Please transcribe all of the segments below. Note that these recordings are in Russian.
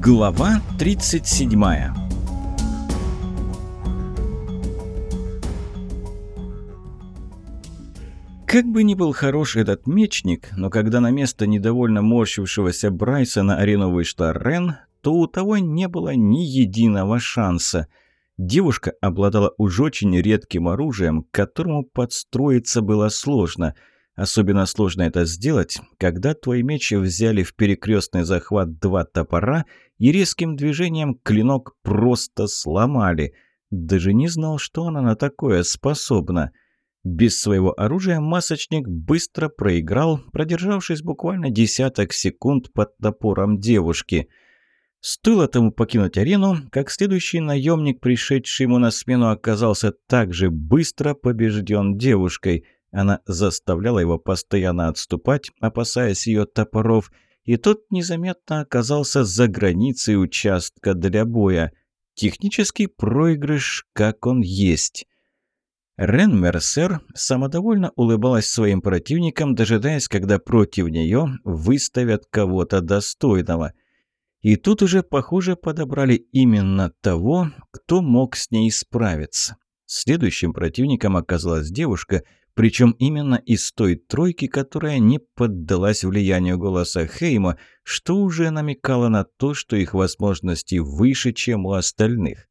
Глава 37 Как бы ни был хорош этот мечник, но когда на место недовольно морщившегося Брайса на арену вышла Рен, то у того не было ни единого шанса. Девушка обладала уж очень редким оружием, к которому подстроиться было сложно – Особенно сложно это сделать, когда твой меч взяли в перекрестный захват два топора и резким движением клинок просто сломали. Даже не знал, что она на такое способна. Без своего оружия масочник быстро проиграл, продержавшись буквально десяток секунд под топором девушки. Стоило тому покинуть арену, как следующий наемник, пришедший ему на смену, оказался также быстро побежден девушкой – она заставляла его постоянно отступать, опасаясь ее топоров, и тот незаметно оказался за границей участка для боя. Технический проигрыш, как он есть. Рен Мерсер самодовольно улыбалась своим противникам, дожидаясь, когда против нее выставят кого-то достойного. И тут уже, похоже, подобрали именно того, кто мог с ней справиться. Следующим противником оказалась девушка – причем именно из той тройки, которая не поддалась влиянию голоса Хейма, что уже намекало на то, что их возможности выше, чем у остальных.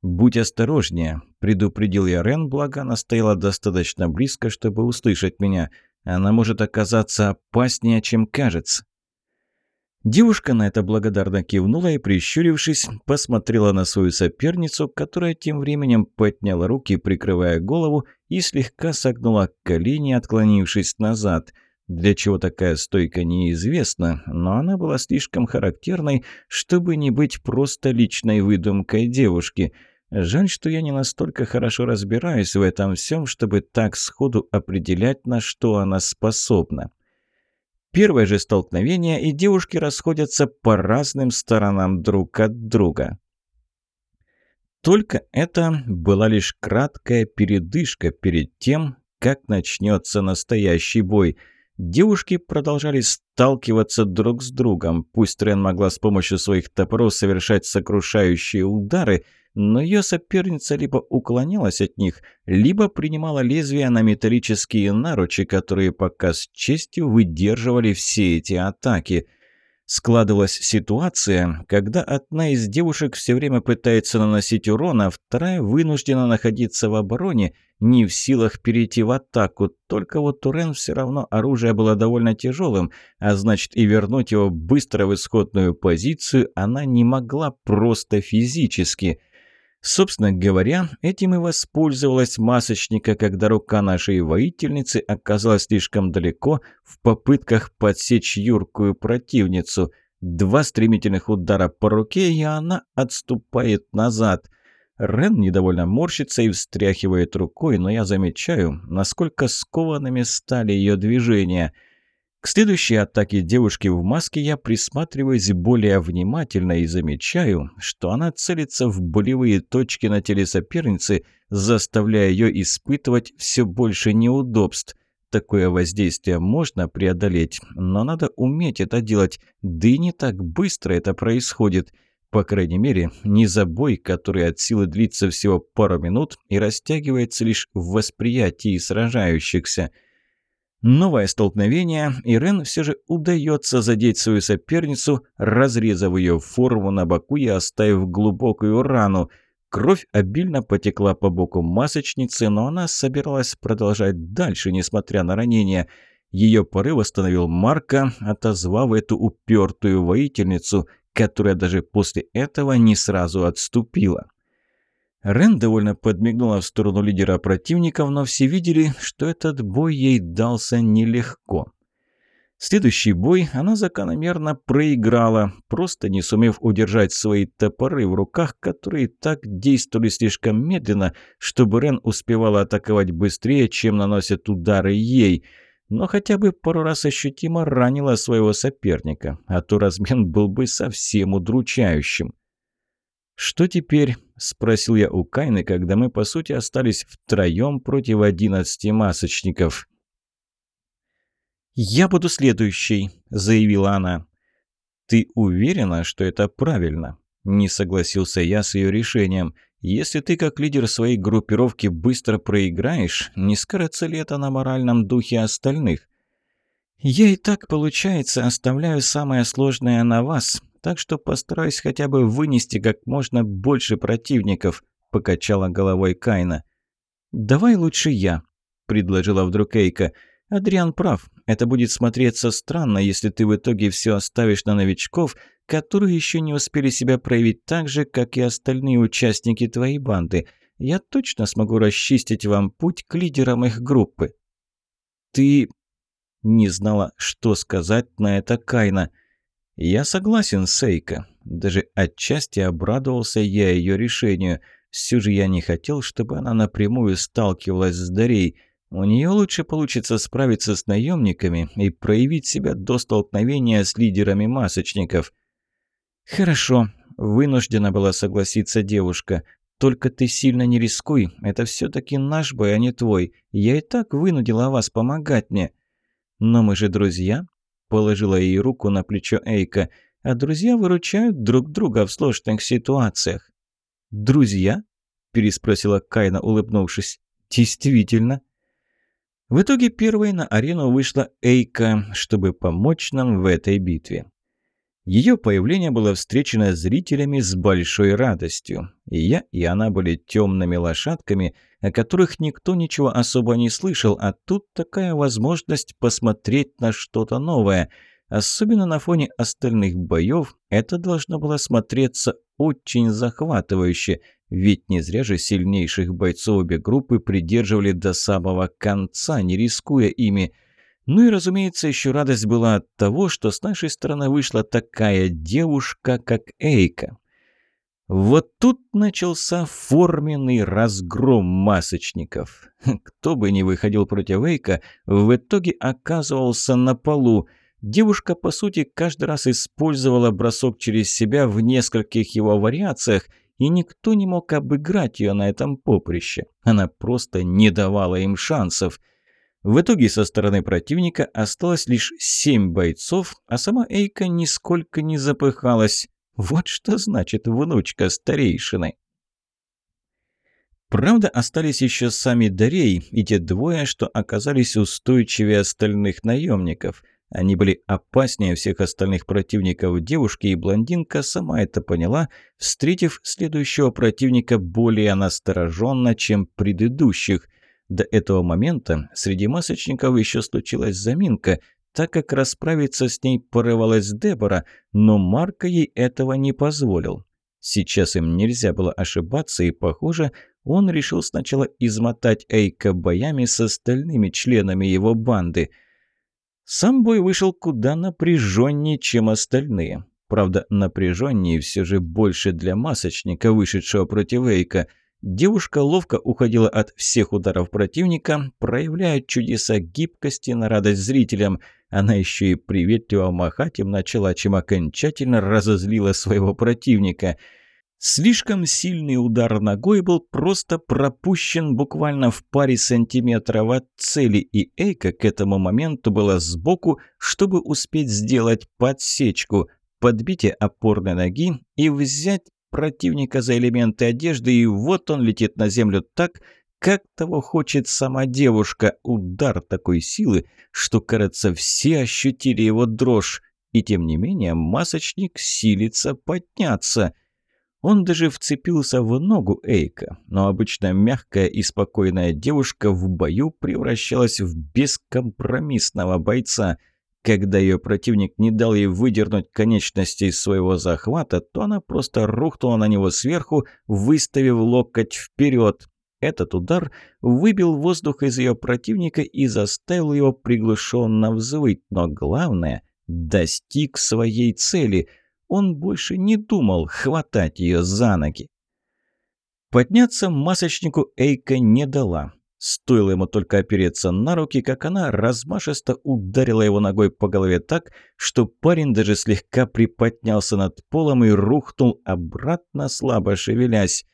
«Будь осторожнее», – предупредил я Рен, благо она стояла достаточно близко, чтобы услышать меня. «Она может оказаться опаснее, чем кажется». Девушка на это благодарно кивнула и, прищурившись, посмотрела на свою соперницу, которая тем временем подняла руки, прикрывая голову, и слегка согнула колени, отклонившись назад. Для чего такая стойка неизвестна, но она была слишком характерной, чтобы не быть просто личной выдумкой девушки. Жаль, что я не настолько хорошо разбираюсь в этом всем, чтобы так сходу определять, на что она способна. Первое же столкновение, и девушки расходятся по разным сторонам друг от друга. Только это была лишь краткая передышка перед тем, как начнется настоящий бой. Девушки продолжали сталкиваться друг с другом. Пусть Рен могла с помощью своих топоров совершать сокрушающие удары – но ее соперница либо уклонялась от них, либо принимала лезвия на металлические наручи, которые пока с честью выдерживали все эти атаки. Складывалась ситуация, когда одна из девушек все время пытается наносить урон, а вторая вынуждена находиться в обороне, не в силах перейти в атаку. Только вот Турен все равно оружие было довольно тяжелым, а значит и вернуть его быстро в исходную позицию она не могла просто физически – Собственно говоря, этим и воспользовалась масочника, когда рука нашей воительницы оказалась слишком далеко в попытках подсечь юркую противницу. Два стремительных удара по руке, и она отступает назад. Рен недовольно морщится и встряхивает рукой, но я замечаю, насколько скованными стали ее движения – к следующей атаке девушки в маске я присматриваюсь более внимательно и замечаю, что она целится в болевые точки на теле соперницы, заставляя ее испытывать все больше неудобств. Такое воздействие можно преодолеть, но надо уметь это делать, да и не так быстро это происходит. По крайней мере, не забой, который от силы длится всего пару минут и растягивается лишь в восприятии сражающихся – Новое столкновение, и Рен все же удается задеть свою соперницу, разрезав ее форму на боку и оставив глубокую рану. Кровь обильно потекла по боку масочницы, но она собиралась продолжать дальше, несмотря на ранение. Ее порыв остановил Марка, отозвав эту упертую воительницу, которая даже после этого не сразу отступила. Рен довольно подмигнула в сторону лидера противников, но все видели, что этот бой ей дался нелегко. Следующий бой она закономерно проиграла, просто не сумев удержать свои топоры в руках, которые так действовали слишком медленно, чтобы Рен успевала атаковать быстрее, чем наносят удары ей. Но хотя бы пару раз ощутимо ранила своего соперника, а то размен был бы совсем удручающим. «Что теперь?» – спросил я у Кайны, когда мы, по сути, остались втроем против одиннадцати масочников. «Я буду следующей», – заявила она. «Ты уверена, что это правильно?» Не согласился я с ее решением. «Если ты, как лидер своей группировки, быстро проиграешь, не скажется ли это на моральном духе остальных?» «Я и так, получается, оставляю самое сложное на вас, так что постараюсь хотя бы вынести как можно больше противников», — покачала головой Кайна. «Давай лучше я», — предложила вдруг Эйка. «Адриан прав. Это будет смотреться странно, если ты в итоге все оставишь на новичков, которые еще не успели себя проявить так же, как и остальные участники твоей банды. Я точно смогу расчистить вам путь к лидерам их группы». «Ты...» Не знала, что сказать на это Кайна. «Я согласен, Сейка. Даже отчасти обрадовался я ее решению. Все же я не хотел, чтобы она напрямую сталкивалась с Дарей. У нее лучше получится справиться с наемниками и проявить себя до столкновения с лидерами масочников». «Хорошо», – вынуждена была согласиться девушка. «Только ты сильно не рискуй. Это все таки наш бой, а не твой. Я и так вынудила вас помогать мне». «Но мы же друзья», – положила ей руку на плечо Эйка, «а друзья выручают друг друга в сложных ситуациях». «Друзья?» – переспросила Кайна, улыбнувшись. «Действительно». В итоге первой на арену вышла Эйка, чтобы помочь нам в этой битве. Ее появление было встречено зрителями с большой радостью. И я, и она были темными лошадками, о которых никто ничего особо не слышал, а тут такая возможность посмотреть на что-то новое. Особенно на фоне остальных боев это должно было смотреться очень захватывающе, ведь не зря же сильнейших бойцов обе группы придерживали до самого конца, не рискуя ими – ну и, разумеется, еще радость была от того, что с нашей стороны вышла такая девушка, как Эйка. Вот тут начался форменный разгром масочников. Кто бы ни выходил против Эйка, в итоге оказывался на полу. Девушка, по сути, каждый раз использовала бросок через себя в нескольких его вариациях, и никто не мог обыграть ее на этом поприще. Она просто не давала им шансов – в итоге со стороны противника осталось лишь семь бойцов, а сама Эйка нисколько не запыхалась. Вот что значит внучка старейшины. Правда, остались еще сами Дарей и те двое, что оказались устойчивее остальных наемников. Они были опаснее всех остальных противников девушки, и блондинка сама это поняла, встретив следующего противника более настороженно, чем предыдущих – до этого момента среди масочников еще случилась заминка, так как расправиться с ней порывалась Дебора, но Марка ей этого не позволил. Сейчас им нельзя было ошибаться, и, похоже, он решил сначала измотать Эйка боями с остальными членами его банды. Сам бой вышел куда напряженнее, чем остальные. Правда, напряженнее все же больше для масочника, вышедшего против Эйка – Девушка ловко уходила от всех ударов противника, проявляя чудеса гибкости на радость зрителям. Она еще и приветливо махать им начала, чем окончательно разозлила своего противника. Слишком сильный удар ногой был просто пропущен буквально в паре сантиметров от цели, и Эйка к этому моменту была сбоку, чтобы успеть сделать подсечку – подбитие опорной ноги и взять противника за элементы одежды, и вот он летит на землю так, как того хочет сама девушка. Удар такой силы, что, кажется, все ощутили его дрожь. И тем не менее масочник силится подняться. Он даже вцепился в ногу Эйка, но обычно мягкая и спокойная девушка в бою превращалась в бескомпромиссного бойца – когда ее противник не дал ей выдернуть конечности из своего захвата, то она просто рухнула на него сверху, выставив локоть вперед. Этот удар выбил воздух из ее противника и заставил его приглушенно взвыть, но главное – достиг своей цели. Он больше не думал хватать ее за ноги. Подняться масочнику Эйка не дала. Стоило ему только опереться на руки, как она размашисто ударила его ногой по голове так, что парень даже слегка приподнялся над полом и рухнул обратно, слабо шевелясь.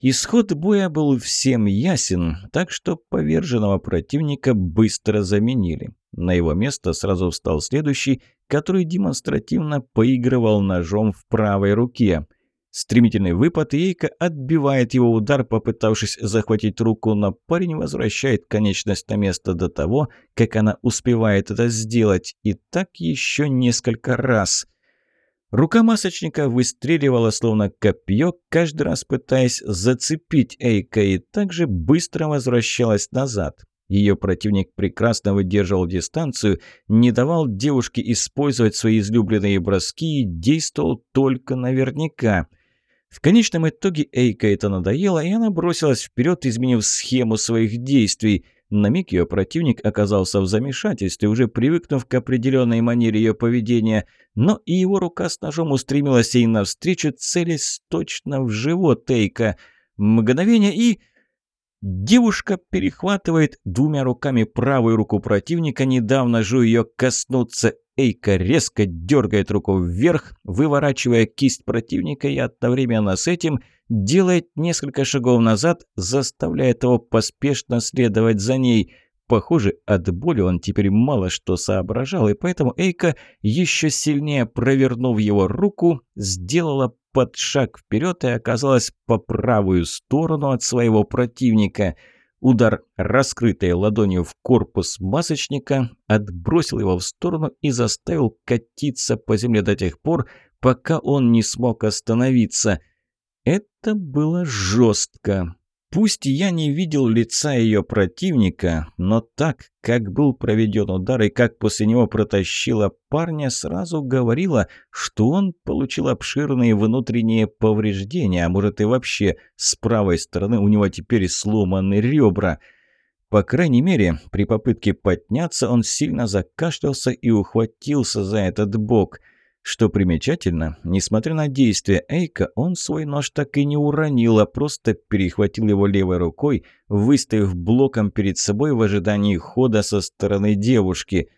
Исход боя был всем ясен, так что поверженного противника быстро заменили. На его место сразу встал следующий, который демонстративно поигрывал ножом в правой руке. Стремительный выпад, и Эйка отбивает его удар, попытавшись захватить руку, но парень возвращает конечность на место до того, как она успевает это сделать. И так еще несколько раз. Рука масочника выстреливала словно копье, каждый раз пытаясь зацепить Эйка, и также быстро возвращалась назад. Ее противник прекрасно выдерживал дистанцию, не давал девушке использовать свои излюбленные броски и действовал только наверняка – в конечном итоге Эйка это надоело, и она бросилась вперед, изменив схему своих действий. На миг ее противник оказался в замешательстве, уже привыкнув к определенной манере ее поведения, но и его рука с ножом устремилась ей навстречу, целясь точно в живот Эйка. Мгновение и... Девушка перехватывает двумя руками правую руку противника, недавно же ее коснуться. Эйка резко дергает руку вверх, выворачивая кисть противника и одновременно с этим делает несколько шагов назад, заставляя его поспешно следовать за ней. Похоже, от боли он теперь мало что соображал, и поэтому Эйка, еще сильнее провернув его руку, сделала под шаг вперед и оказалась по правую сторону от своего противника. Удар, раскрытой ладонью в корпус масочника, отбросил его в сторону и заставил катиться по земле до тех пор, пока он не смог остановиться. Это было жестко. Пусть я не видел лица ее противника, но так, как был проведен удар и как после него протащила парня, сразу говорила, что он получил обширные внутренние повреждения, а может и вообще с правой стороны у него теперь сломаны ребра. По крайней мере, при попытке подняться он сильно закашлялся и ухватился за этот бок – что примечательно, несмотря на действия Эйка, он свой нож так и не уронил, а просто перехватил его левой рукой, выставив блоком перед собой в ожидании хода со стороны девушки.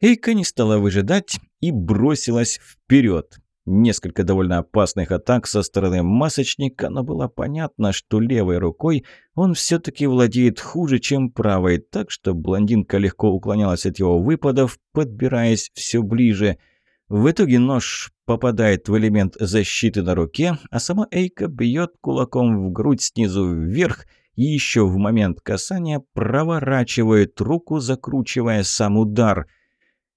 Эйка не стала выжидать и бросилась вперед. Несколько довольно опасных атак со стороны масочника, но было понятно, что левой рукой он все-таки владеет хуже, чем правой, так что блондинка легко уклонялась от его выпадов, подбираясь все ближе – в итоге нож попадает в элемент защиты на руке, а сама Эйка бьет кулаком в грудь снизу вверх и еще в момент касания проворачивает руку, закручивая сам удар.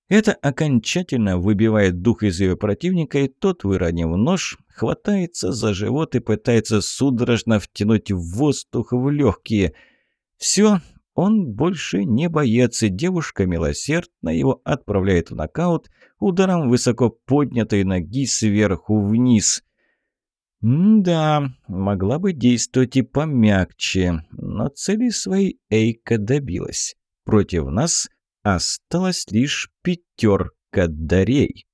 Это окончательно выбивает дух из ее противника, и тот, выронив нож, хватается за живот и пытается судорожно втянуть воздух в легкие. Все, он больше не боец, и девушка милосердно его отправляет в нокаут ударом высоко поднятой ноги сверху вниз. да, могла бы действовать и помягче, но цели своей Эйка добилась. Против нас осталась лишь пятерка дарей.